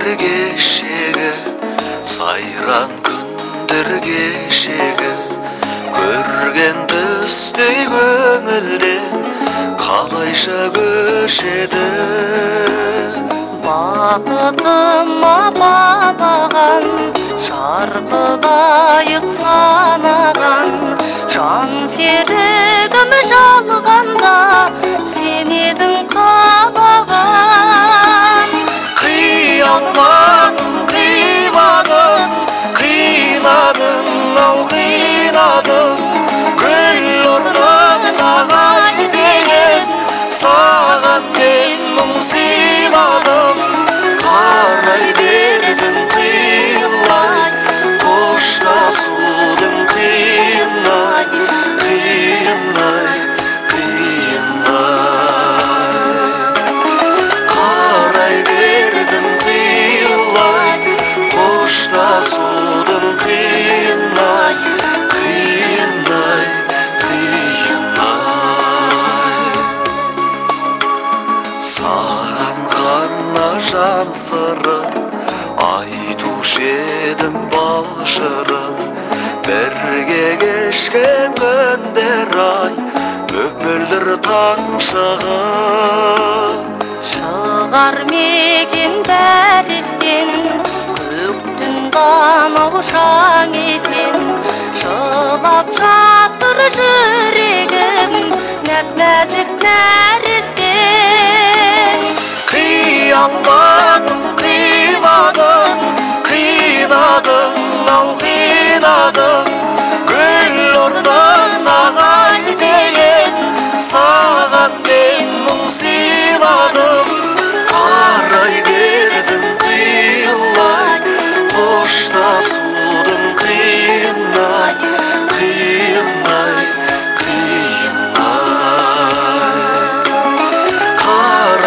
күндерге кешегі сайран күндер кешегі көрген түстей көңілде қалайша көшеді бақытыма балаған жарқылдайық санаған жан серігім жалғанда сен едің қинадың гүл орнына ай деген саған мен мұң сыйладым сырын айтушы едім бал шырын бірге кешкен күндер ай мөп таң шығып шығар мекен бәрі естен көктің қанау шаң езден жылап жатыр жүрегім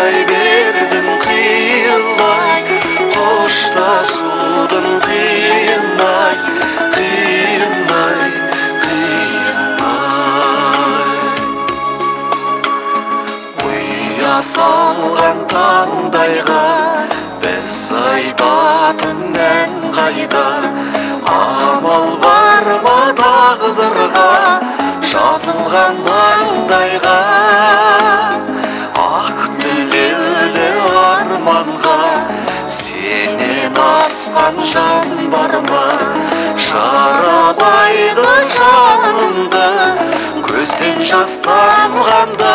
қарай бердім қиылай қоштасудың қиын ай қиын ай қиын ай ұя салған таңдайға біз айтатын ән қайда амал бар ма тағдырға жазылған маңдайға сенен асқан жан бар ма? Жаралайды жанымды көзден жас тамғанда.